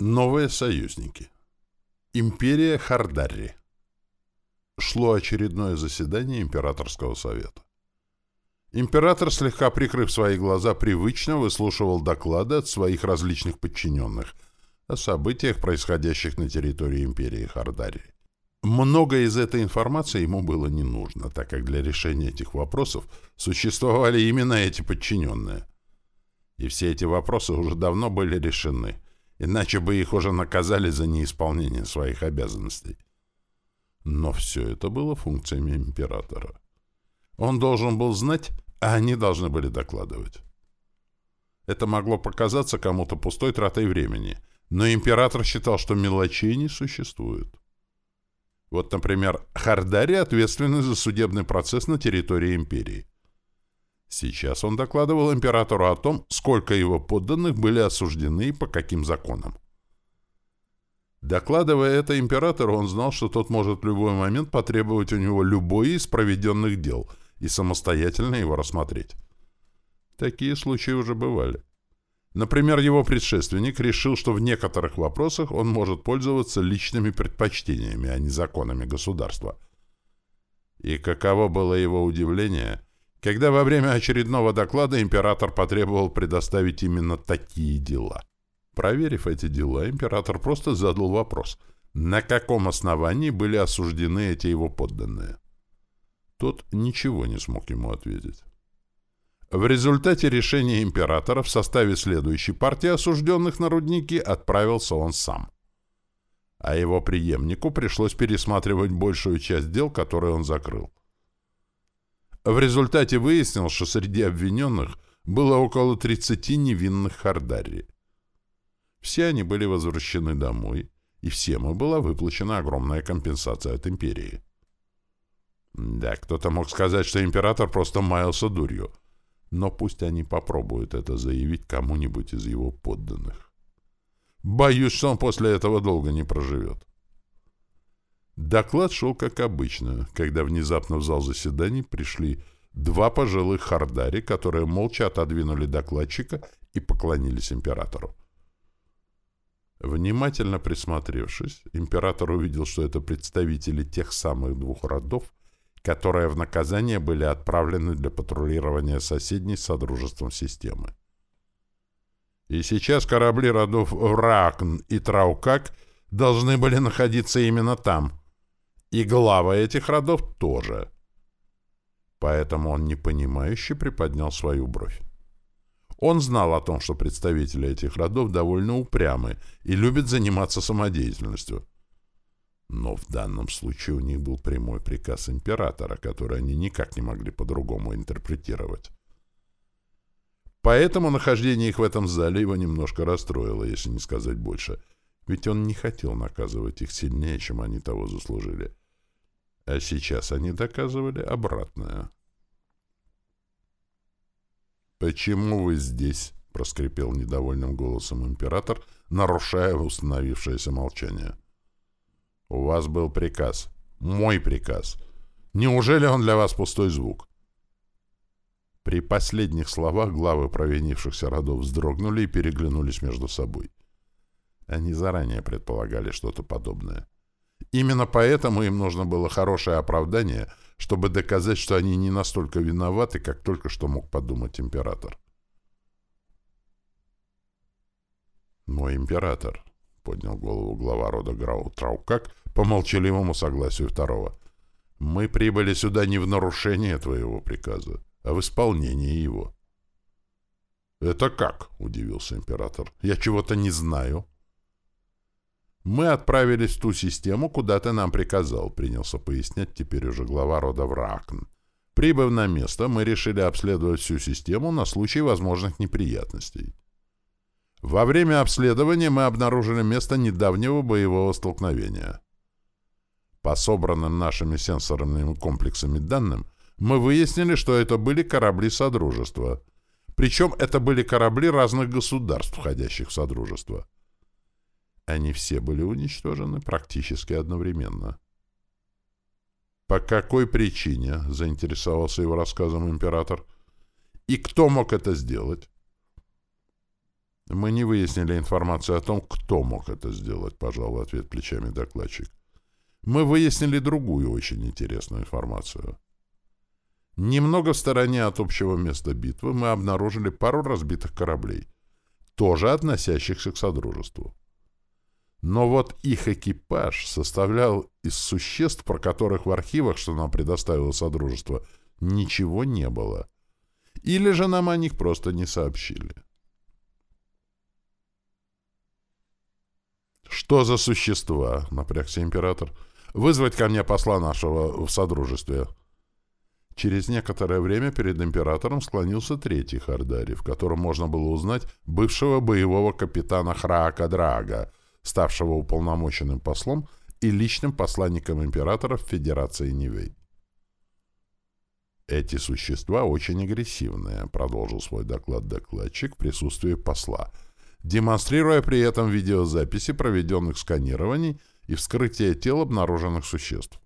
Новые союзники. Империя Хардарри. Шло очередное заседание Императорского совета. Император, слегка прикрыв свои глаза, привычно выслушивал доклады от своих различных подчиненных о событиях, происходящих на территории Империи Хардарри. Много из этой информации ему было не нужно, так как для решения этих вопросов существовали именно эти подчиненные. И все эти вопросы уже давно были решены – иначе бы их уже наказали за неисполнение своих обязанностей. Но все это было функциями императора. Он должен был знать, а они должны были докладывать. Это могло показаться кому-то пустой тратой времени, но император считал, что мелочей не существует. Вот, например, Хардари ответственны за судебный процесс на территории империи. Сейчас он докладывал императору о том, сколько его подданных были осуждены и по каким законам. Докладывая это императору, он знал, что тот может в любой момент потребовать у него любой из проведенных дел и самостоятельно его рассмотреть. Такие случаи уже бывали. Например, его предшественник решил, что в некоторых вопросах он может пользоваться личными предпочтениями, а не законами государства. И каково было его удивление – когда во время очередного доклада император потребовал предоставить именно такие дела. Проверив эти дела, император просто задал вопрос, на каком основании были осуждены эти его подданные. Тот ничего не смог ему ответить. В результате решения императора в составе следующей партии осужденных на рудники отправился он сам. А его преемнику пришлось пересматривать большую часть дел, которые он закрыл. В результате выяснилось, что среди обвиненных было около 30 невинных Хардари. Все они были возвращены домой, и всем им была выплачена огромная компенсация от империи. Да, кто-то мог сказать, что император просто маялся дурью, но пусть они попробуют это заявить кому-нибудь из его подданных. Боюсь, что он после этого долго не проживет. Доклад шел как обычно, когда внезапно в зал заседаний пришли два пожилых хардари, которые молча отодвинули докладчика и поклонились императору. Внимательно присмотревшись, император увидел, что это представители тех самых двух родов, которые в наказание были отправлены для патрулирования соседней с Содружеством системы. И сейчас корабли родов Ракн и Траукак должны были находиться именно там, и главы этих родов тоже. Поэтому он непонимающе приподнял свою бровь. Он знал о том, что представители этих родов довольно упрямы и любят заниматься самодеятельностью. Но в данном случае у них был прямой приказ императора, который они никак не могли по-другому интерпретировать. Поэтому нахождение их в этом зале его немножко расстроило, если не сказать больше, ведь он не хотел наказывать их сильнее, чем они того заслужили. А сейчас они доказывали обратное. «Почему вы здесь?» — проскрипел недовольным голосом император, нарушая установившееся молчание. «У вас был приказ. Мой приказ. Неужели он для вас пустой звук?» При последних словах главы провинившихся родов вздрогнули и переглянулись между собой. Они заранее предполагали что-то подобное. Именно поэтому им нужно было хорошее оправдание, чтобы доказать, что они не настолько виноваты, как только что мог подумать император. «Мой император», — поднял голову глава рода Грау Траукак по молчаливому согласию второго, — «мы прибыли сюда не в нарушение твоего приказа, а в исполнение его». «Это как?» — удивился император. «Я чего-то не знаю». Мы отправились в ту систему, куда ты нам приказал, принялся пояснять теперь уже глава рода Вракн. Прибыв на место, мы решили обследовать всю систему на случай возможных неприятностей. Во время обследования мы обнаружили место недавнего боевого столкновения. По собранным нашими сенсорными комплексами данным, мы выяснили, что это были корабли Содружества. Причем это были корабли разных государств, входящих в Содружество. Они все были уничтожены практически одновременно. «По какой причине?» — заинтересовался его рассказом император. «И кто мог это сделать?» Мы не выяснили информацию о том, кто мог это сделать, пожал ответ плечами докладчик. Мы выяснили другую очень интересную информацию. Немного в стороне от общего места битвы мы обнаружили пару разбитых кораблей, тоже относящихся к Содружеству. Но вот их экипаж составлял из существ, про которых в архивах, что нам предоставило Содружество, ничего не было. Или же нам о них просто не сообщили. «Что за существа?» — напрягся император. «Вызвать ко мне посла нашего в Содружестве». Через некоторое время перед императором склонился третий Хардари, в котором можно было узнать бывшего боевого капитана Храака Драга, ставшего уполномоченным послом и личным посланником императора в Федерации Нивей. «Эти существа очень агрессивные», — продолжил свой доклад докладчик в присутствии посла, демонстрируя при этом видеозаписи проведенных сканирований и вскрытие тел обнаруженных существ.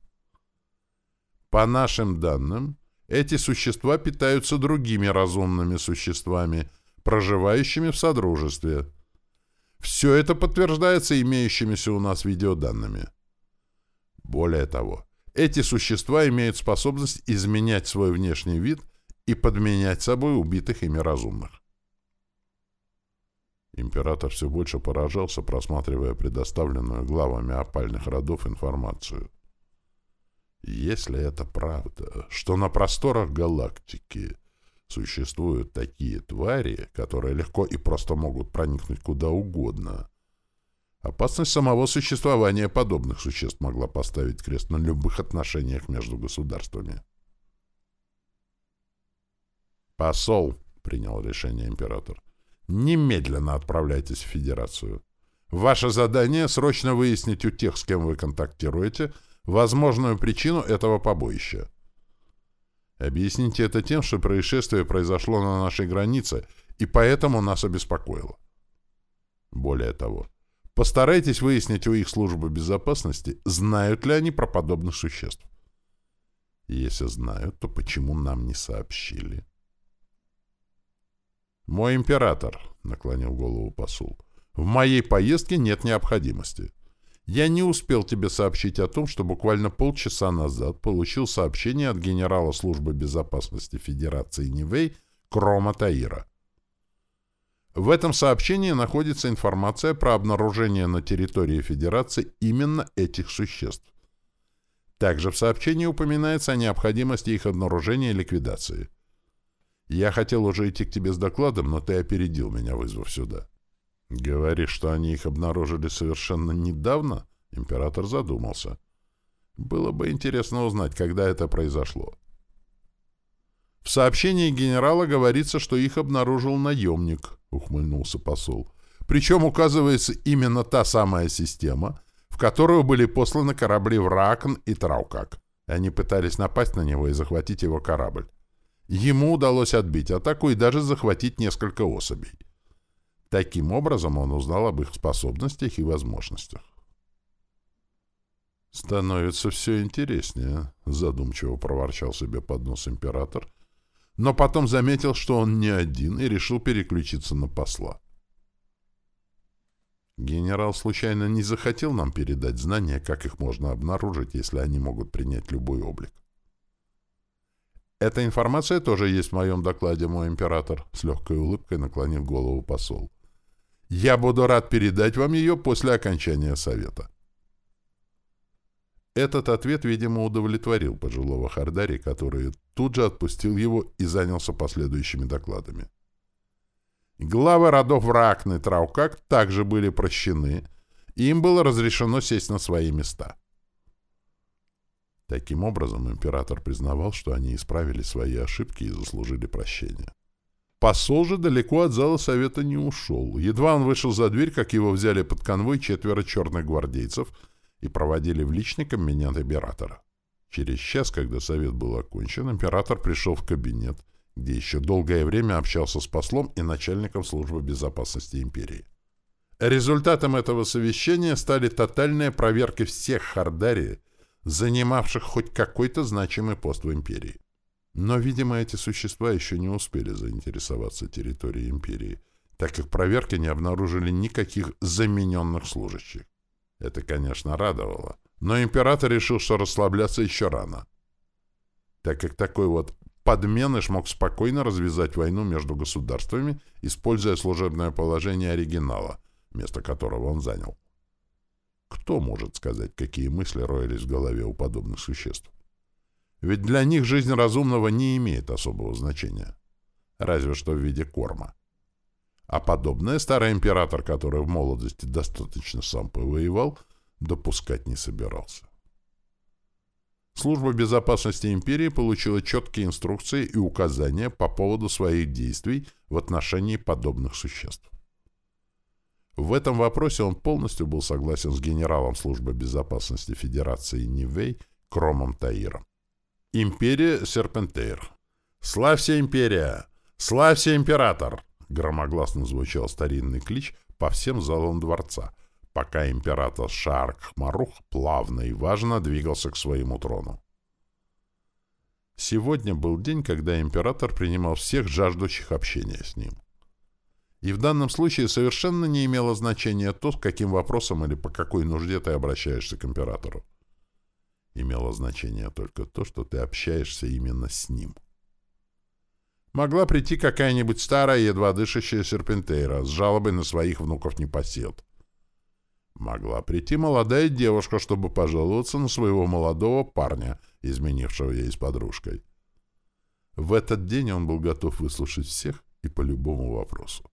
По нашим данным, эти существа питаются другими разумными существами, проживающими в Содружестве. Все это подтверждается имеющимися у нас видеоданными. Более того, эти существа имеют способность изменять свой внешний вид и подменять собой убитых ими разумных. Император все больше поражался, просматривая предоставленную главами опальных родов информацию. Если это правда, что на просторах галактики существуют такие твари, которые легко и просто могут проникнуть куда угодно, опасность самого существования подобных существ могла поставить крест на любых отношениях между государствами. «Посол», — принял решение император, — «немедленно отправляйтесь в Федерацию. Ваше задание — срочно выяснить у тех, с кем вы контактируете, — возможную причину этого побоища. Объясните это тем, что происшествие произошло на нашей границе и поэтому нас обеспокоило. Более того, постарайтесь выяснить у их службы безопасности, знают ли они про подобных существ. Если знают, то почему нам не сообщили? «Мой император», — наклонил голову посол, — «в моей поездке нет необходимости. Я не успел тебе сообщить о том, что буквально полчаса назад получил сообщение от генерала службы безопасности Федерации Нивей Крома Таира. В этом сообщении находится информация про обнаружение на территории Федерации именно этих существ. Также в сообщении упоминается о необходимости их обнаружения и ликвидации. Я хотел уже идти к тебе с докладом, но ты опередил меня, вызвав сюда. Говоришь, что они их обнаружили совершенно недавно? Император задумался. Было бы интересно узнать, когда это произошло. В сообщении генерала говорится, что их обнаружил наемник, ухмыльнулся посол. Причем указывается именно та самая система, в которую были посланы корабли Вракн и Траукак. Они пытались напасть на него и захватить его корабль. Ему удалось отбить атаку и даже захватить несколько особей. Таким образом он узнал об их способностях и возможностях. «Становится все интереснее», — задумчиво проворчал себе под нос император, но потом заметил, что он не один, и решил переключиться на посла. Генерал случайно не захотел нам передать знания, как их можно обнаружить, если они могут принять любой облик. «Эта информация тоже есть в моем докладе, мой император», — с легкой улыбкой наклонив голову посол. Я буду рад передать вам ее после окончания совета. Этот ответ, видимо, удовлетворил пожилого Хардари, который тут же отпустил его и занялся последующими докладами. Главы родов Вракны и Траукак также были прощены, и им было разрешено сесть на свои места. Таким образом, император признавал, что они исправили свои ошибки и заслужили прощения. Посол же далеко от зала совета не ушел. Едва он вышел за дверь, как его взяли под конвой четверо черных гвардейцев и проводили в личный кабинет императора. Через час, когда совет был окончен, император пришел в кабинет, где еще долгое время общался с послом и начальником службы безопасности империи. Результатом этого совещания стали тотальные проверки всех Хардари, занимавших хоть какой-то значимый пост в империи. Но, видимо, эти существа еще не успели заинтересоваться территорией империи, так как проверки не обнаружили никаких замененных служащих. Это, конечно, радовало, но император решил, что расслабляться еще рано, так как такой вот подменыш мог спокойно развязать войну между государствами, используя служебное положение оригинала, место которого он занял. Кто может сказать, какие мысли роились в голове у подобных существ? Ведь для них жизнь разумного не имеет особого значения. Разве что в виде корма. А подобное старый император, который в молодости достаточно сам повоевал, допускать не собирался. Служба безопасности империи получила четкие инструкции и указания по поводу своих действий в отношении подобных существ. В этом вопросе он полностью был согласен с генералом службы безопасности Федерации Нивей Кромом Таиром. Империя Серпентейр. «Славься, империя! Славься, император!» Громогласно звучал старинный клич по всем залам дворца, пока император Шарк-Марух плавно и важно двигался к своему трону. Сегодня был день, когда император принимал всех жаждущих общения с ним. И в данном случае совершенно не имело значения то, с каким вопросом или по какой нужде ты обращаешься к императору. Имело значение только то, что ты общаешься именно с ним. Могла прийти какая-нибудь старая, едва дышащая серпентейра с жалобой на своих внуков-непосед. Могла прийти молодая девушка, чтобы пожаловаться на своего молодого парня, изменившего ей с подружкой. В этот день он был готов выслушать всех и по любому вопросу.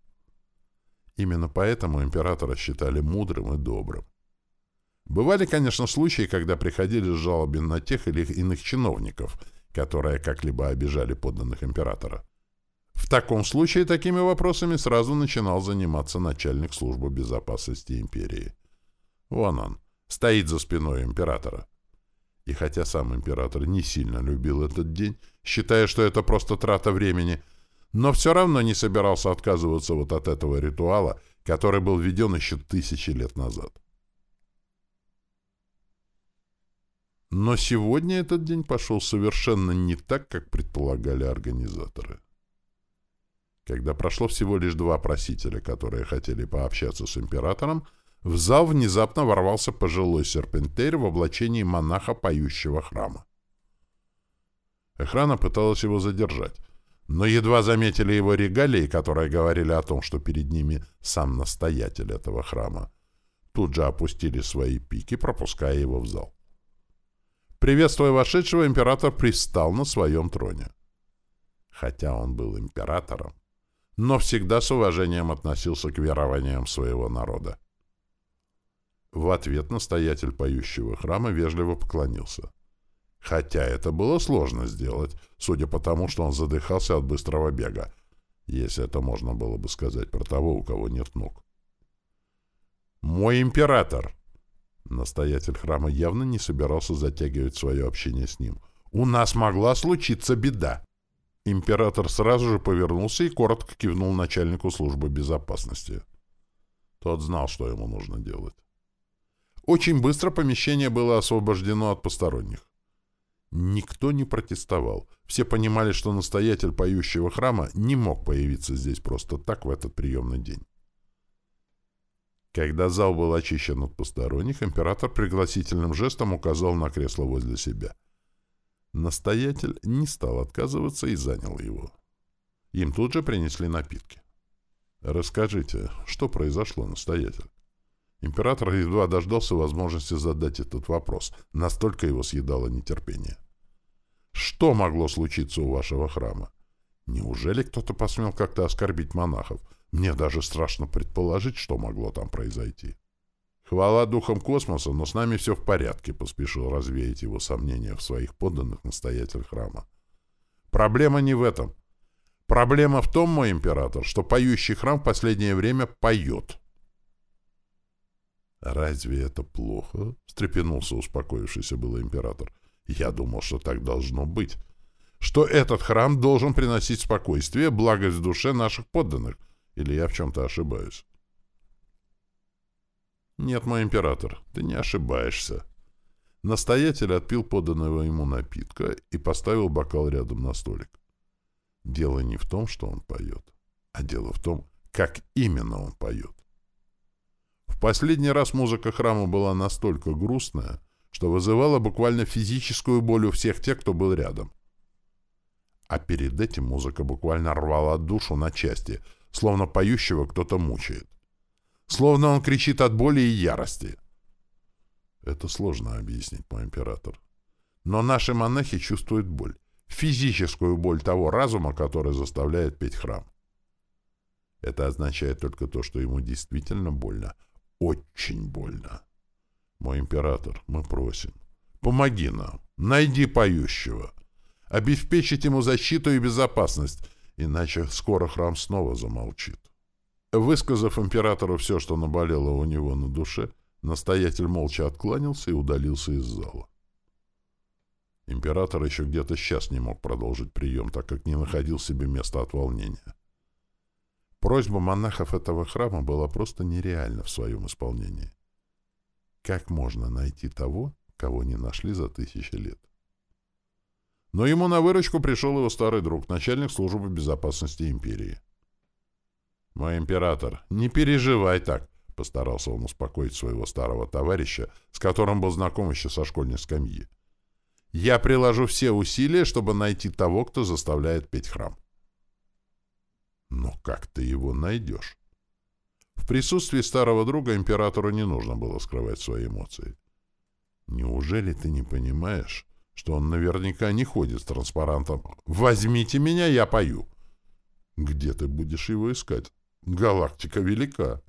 Именно поэтому императора считали мудрым и добрым. Бывали, конечно, случаи, когда приходили с жалобами на тех или иных чиновников, которые как-либо обижали подданных императора. В таком случае такими вопросами сразу начинал заниматься начальник службы безопасности империи. Вон он, стоит за спиной императора. И хотя сам император не сильно любил этот день, считая, что это просто трата времени, но все равно не собирался отказываться вот от этого ритуала, который был введен еще тысячи лет назад. Но сегодня этот день пошел совершенно не так, как предполагали организаторы. Когда прошло всего лишь два просителя, которые хотели пообщаться с императором, в зал внезапно ворвался пожилой серпентарь в облачении монаха поющего храма. Охрана пыталась его задержать, но едва заметили его регалии, которые говорили о том, что перед ними сам настоятель этого храма, тут же опустили свои пики, пропуская его в зал. Приветствуя вошедшего, император пристал на своем троне. Хотя он был императором, но всегда с уважением относился к верованиям своего народа. В ответ настоятель поющего храма вежливо поклонился — Хотя это было сложно сделать, судя по тому, что он задыхался от быстрого бега, если это можно было бы сказать про того, у кого нет ног. «Мой император!» Настоятель храма явно не собирался затягивать свое общение с ним. «У нас могла случиться беда!» Император сразу же повернулся и коротко кивнул начальнику службы безопасности. Тот знал, что ему нужно делать. Очень быстро помещение было освобождено от посторонних. Никто не протестовал. Все понимали, что настоятель поющего храма не мог появиться здесь просто так в этот приемный день. Когда зал был очищен от посторонних, император пригласительным жестом указал на кресло возле себя. Настоятель не стал отказываться и занял его. Им тут же принесли напитки. «Расскажите, что произошло, настоятель?» Император едва дождался возможности задать этот вопрос. Настолько его съедало нетерпение. Что могло случиться у вашего храма? Неужели кто-то посмел как-то оскорбить монахов? Мне даже страшно предположить, что могло там произойти. Хвала духам космоса, но с нами все в порядке, поспешил развеять его сомнения в своих подданных настоятель храма. Проблема не в этом. Проблема в том, мой император, что поющий храм в последнее время поет. «Разве это плохо?» — встрепенулся успокоившийся был император. «Я думал, что так должно быть. Что этот храм должен приносить спокойствие, благость в душе наших подданных. Или я в чем-то ошибаюсь?» «Нет, мой император, ты не ошибаешься». Настоятель отпил поданного ему напитка и поставил бокал рядом на столик. Дело не в том, что он поет, а дело в том, как именно он поет. В последний раз музыка храма была настолько грустная, что вызывала буквально физическую боль у всех тех, кто был рядом. А перед этим музыка буквально рвала душу на части, словно поющего кто-то мучает. Словно он кричит от боли и ярости. Это сложно объяснить, мой император. Но наши монахи чувствуют боль. Физическую боль того разума, который заставляет петь храм. Это означает только то, что ему действительно больно. Очень больно. Мой император, мы просим. Помоги нам. Найди поющего. Обеспечить ему защиту и безопасность, иначе скоро храм снова замолчит. Высказав императору все, что наболело у него на душе, настоятель молча откланялся и удалился из зала. Император еще где-то сейчас не мог продолжить прием, так как не находил себе места от волнения. Просьба монахов этого храма была просто нереальна в своем исполнении. Как можно найти того, кого не нашли за тысячи лет? Но ему на выручку пришел его старый друг, начальник службы безопасности империи. «Мой император, не переживай так», — постарался он успокоить своего старого товарища, с которым был знаком еще со школьной скамьи. «Я приложу все усилия, чтобы найти того, кто заставляет петь храм». Но как ты его найдешь? В присутствии старого друга императору не нужно было скрывать свои эмоции. Неужели ты не понимаешь, что он наверняка не ходит с транспарантом «Возьмите меня, я пою». Где ты будешь его искать? Галактика велика.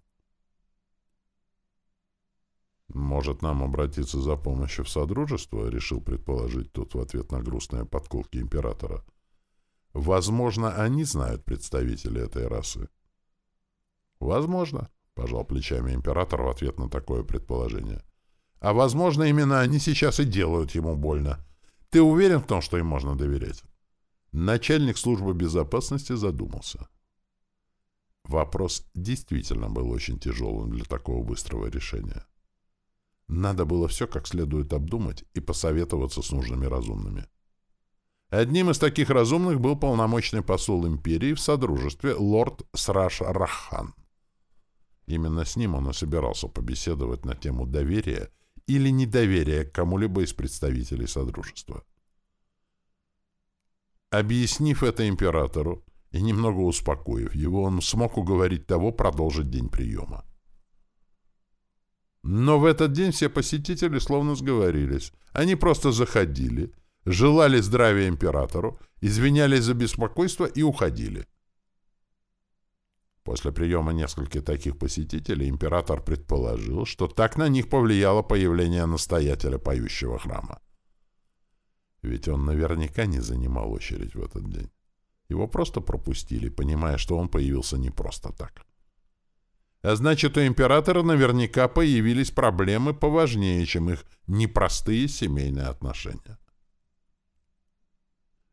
«Может, нам обратиться за помощью в Содружество?» — решил предположить тот в ответ на грустные подколки императора. «Возможно, они знают представителей этой расы». «Возможно», — пожал плечами император в ответ на такое предположение. «А возможно, именно они сейчас и делают ему больно. Ты уверен в том, что им можно доверять? Начальник службы безопасности задумался. Вопрос действительно был очень тяжелым для такого быстрого решения. Надо было все как следует обдумать и посоветоваться с нужными разумными. Одним из таких разумных был полномочный посол империи в Содружестве лорд Сраш Рахан. Именно с ним он и собирался побеседовать на тему доверия или недоверия к кому-либо из представителей Содружества. Объяснив это императору и немного успокоив его, он смог уговорить того продолжить день приема. Но в этот день все посетители словно сговорились. Они просто заходили, желали здравия императору, извинялись за беспокойство и уходили. После приема нескольких таких посетителей император предположил, что так на них повлияло появление настоятеля поющего храма. Ведь он наверняка не занимал очередь в этот день. Его просто пропустили, понимая, что он появился не просто так. А значит, у императора наверняка появились проблемы поважнее, чем их непростые семейные отношения.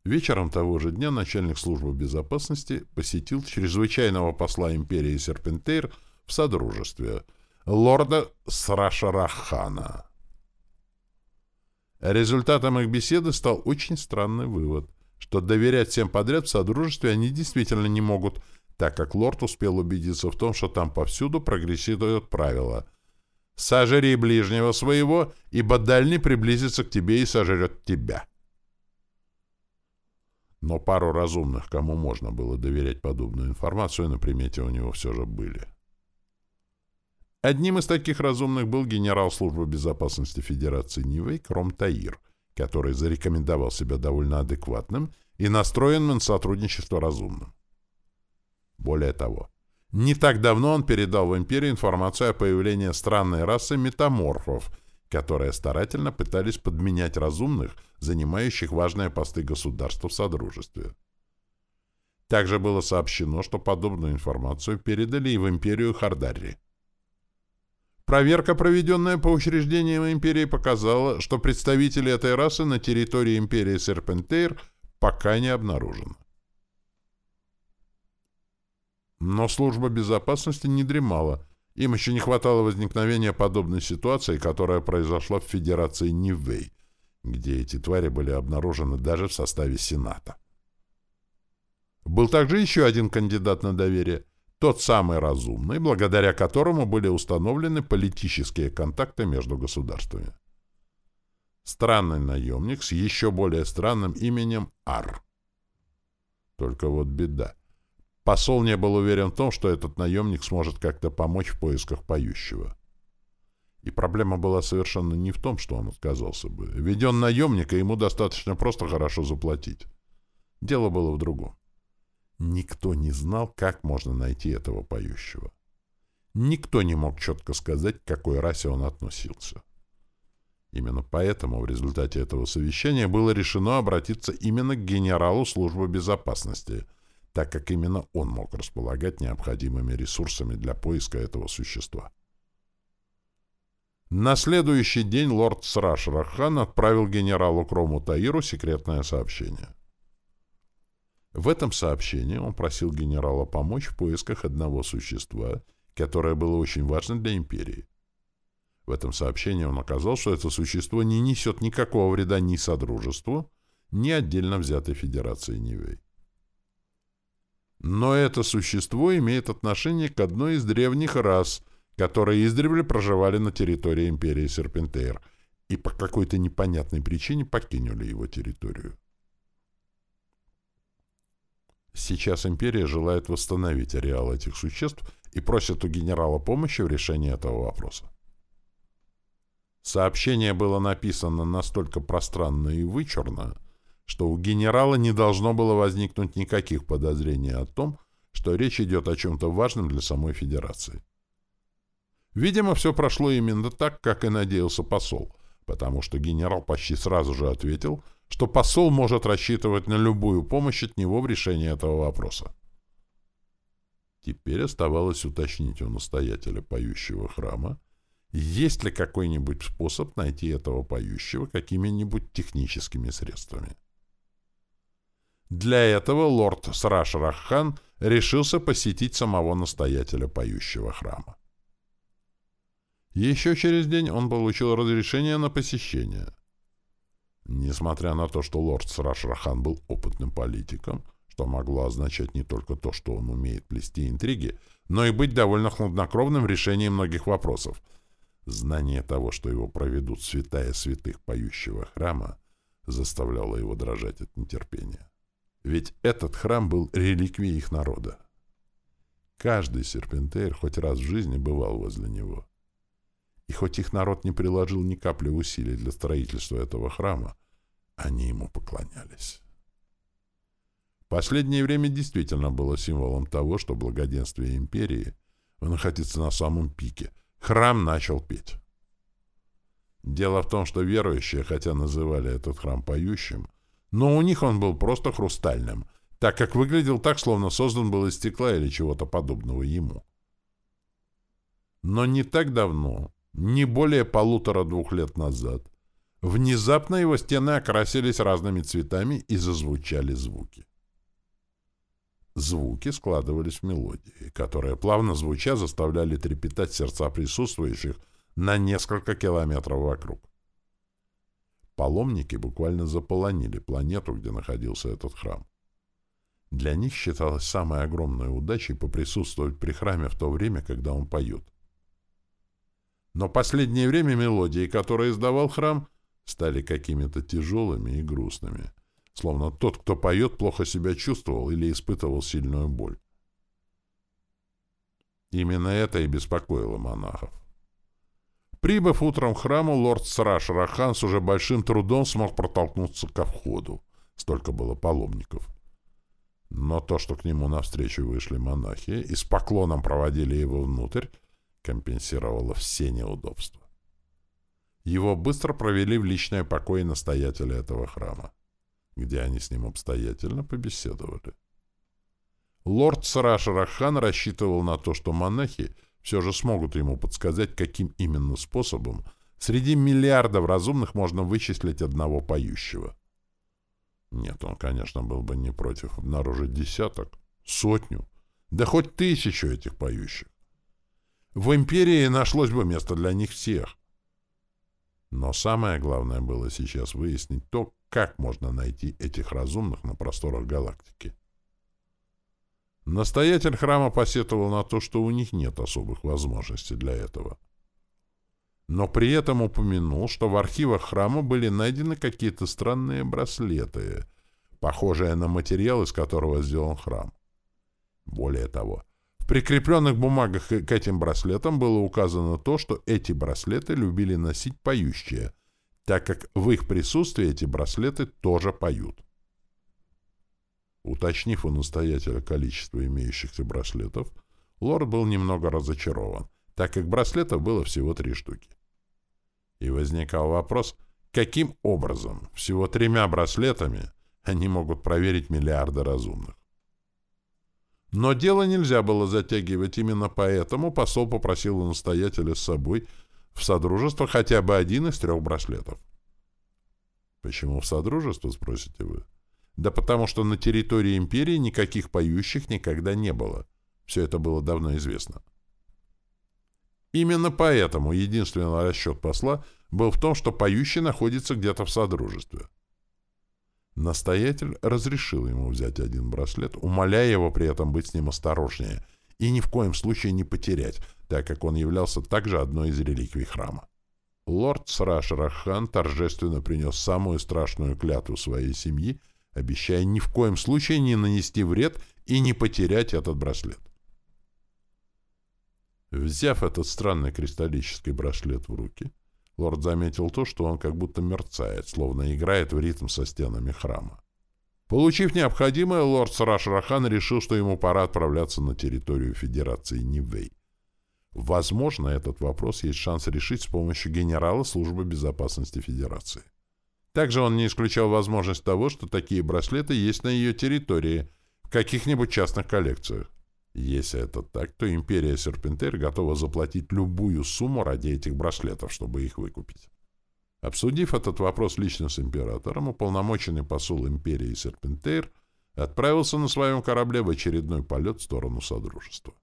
Вечером того же дня начальник службы безопасности посетил чрезвычайного посла империи Серпентейр в Содружестве, лорда Срашарахана. Результатом их беседы стал очень странный вывод, что доверять всем подряд в Содружестве они действительно не могут, так как лорд успел убедиться в том, что там повсюду прогрессируют правила «Сожри ближнего своего, ибо дальний приблизится к тебе и сожрет тебя». Но пару разумных, кому можно было доверять подобную информацию, на примете у него все же были. Одним из таких разумных был генерал службы безопасности Федерации Нивей Кром Таир, который зарекомендовал себя довольно адекватным и настроенным на сотрудничество разумным. Более того, не так давно он передал в империю информацию о появлении странной расы метаморфов — которые старательно пытались подменять разумных, занимающих важные посты государства в Содружестве. Также было сообщено, что подобную информацию передали и в империю Хардарри. Проверка, проведенная по учреждениям империи, показала, что представители этой расы на территории империи Серпентейр пока не обнаружены. Но служба безопасности не дремала им еще не хватало возникновения подобной ситуации, которая произошла в Федерации Нивэй, где эти твари были обнаружены даже в составе Сената. Был также еще один кандидат на доверие, Тот самый разумный, благодаря которому были установлены политические контакты между государствами. Странный наемник с еще более странным именем Ар. Только вот беда. Посол не был уверен в том, что этот наемник сможет как-то помочь в поисках поющего. И проблема была совершенно не в том, что он отказался бы. Ведь он наемник, и ему достаточно просто хорошо заплатить. Дело было в другом. Никто не знал, как можно найти этого поющего. Никто не мог четко сказать, к какой расе он относился. Именно поэтому в результате этого совещания было решено обратиться именно к генералу службы безопасности, так как именно он мог располагать необходимыми ресурсами для поиска этого существа. На следующий день лорд Сраш Рахан отправил генералу Крому Таиру секретное сообщение. В этом сообщении он просил генерала помочь в поисках одного существа, которое было очень важно для империи. В этом сообщении он оказал, что это существо не несет никакого вреда ни Содружеству, ни отдельно взятой Федерации Нивей. Но это существо имеет отношение к одной из древних рас, которые издревле проживали на территории империи Серпентейр и по какой-то непонятной причине покинули его территорию. Сейчас империя желает восстановить ареал этих существ и просит у генерала помощи в решении этого вопроса. Сообщение было написано настолько пространно и вычурно, что у генерала не должно было возникнуть никаких подозрений о том, что речь идет о чем-то важном для самой Федерации. Видимо, все прошло именно так, как и надеялся посол, потому что генерал почти сразу же ответил, что посол может рассчитывать на любую помощь от него в решении этого вопроса. Теперь оставалось уточнить у настоятеля поющего храма, есть ли какой-нибудь способ найти этого поющего какими-нибудь техническими средствами. Для этого лорд Сраш Раххан решился посетить самого настоятеля поющего храма. Еще через день он получил разрешение на посещение. Несмотря на то, что лорд Срашрахан был опытным политиком, что могло означать не только то, что он умеет плести интриги, но и быть довольно хладнокровным в решении многих вопросов, знание того, что его проведут святая святых поющего храма, заставляло его дрожать от нетерпения. Ведь этот храм был реликвией их народа. Каждый серпентейр хоть раз в жизни бывал возле него. И хоть их народ не приложил ни капли усилий для строительства этого храма, они ему поклонялись. Последнее время действительно было символом того, что благоденствие империи находится на самом пике. Храм начал петь. Дело в том, что верующие, хотя называли этот храм поющим, но у них он был просто хрустальным, так как выглядел так, словно создан был из стекла или чего-то подобного ему. Но не так давно не более полутора-двух лет назад, внезапно его стены окрасились разными цветами и зазвучали звуки. Звуки складывались в мелодии, которые, плавно звуча, заставляли трепетать сердца присутствующих на несколько километров вокруг. Паломники буквально заполонили планету, где находился этот храм. Для них считалось самой огромной удачей поприсутствовать при храме в то время, когда он поет — но последнее время мелодии, которые издавал храм, стали какими-то тяжелыми и грустными, словно тот, кто поет, плохо себя чувствовал или испытывал сильную боль. Именно это и беспокоило монахов. Прибыв утром к храму, лорд Сраш Рахан с уже большим трудом смог протолкнуться ко входу. Столько было паломников. Но то, что к нему навстречу вышли монахи и с поклоном проводили его внутрь, компенсировало все неудобства. Его быстро провели в личное покое настоятеля этого храма, где они с ним обстоятельно побеседовали. Лорд Сараш Рахан рассчитывал на то, что монахи все же смогут ему подсказать, каким именно способом среди миллиардов разумных можно вычислить одного поющего. Нет, он, конечно, был бы не против обнаружить десяток, сотню, да хоть тысячу этих поющих. В империи нашлось бы место для них всех. Но самое главное было сейчас выяснить то, как можно найти этих разумных на просторах галактики. Настоятель храма посетовал на то, что у них нет особых возможностей для этого. Но при этом упомянул, что в архивах храма были найдены какие-то странные браслеты, похожие на материал, из которого сделан храм. Более того, в прикрепленных бумагах к этим браслетам было указано то, что эти браслеты любили носить поющие, так как в их присутствии эти браслеты тоже поют. Уточнив у настоятеля количество имеющихся браслетов, лорд был немного разочарован, так как браслетов было всего три штуки. И возникал вопрос, каким образом всего тремя браслетами они могут проверить миллиарды разумных. Но дело нельзя было затягивать, именно поэтому посол попросил у настоятеля с собой в Содружество хотя бы один из трех браслетов. Почему в Содружество, спросите вы? Да потому что на территории империи никаких поющих никогда не было. Все это было давно известно. Именно поэтому единственный расчет посла был в том, что поющий находится где-то в Содружестве. Настоятель разрешил ему взять один браслет, умоляя его при этом быть с ним осторожнее и ни в коем случае не потерять, так как он являлся также одной из реликвий храма. Лорд Сраш Рахан торжественно принес самую страшную клятву своей семьи, обещая ни в коем случае не нанести вред и не потерять этот браслет. Взяв этот странный кристаллический браслет в руки, лорд заметил то, что он как будто мерцает, словно играет в ритм со стенами храма. Получив необходимое, лорд Сараш-Рахан решил, что ему пора отправляться на территорию Федерации Нивэй. Возможно, этот вопрос есть шанс решить с помощью генерала службы безопасности Федерации. Также он не исключал возможность того, что такие браслеты есть на ее территории, в каких-нибудь частных коллекциях. Если это так, то империя Серпентер готова заплатить любую сумму ради этих браслетов, чтобы их выкупить. Обсудив этот вопрос лично с императором, уполномоченный посол империи Серпентейр отправился на своем корабле в очередной полет в сторону Содружества.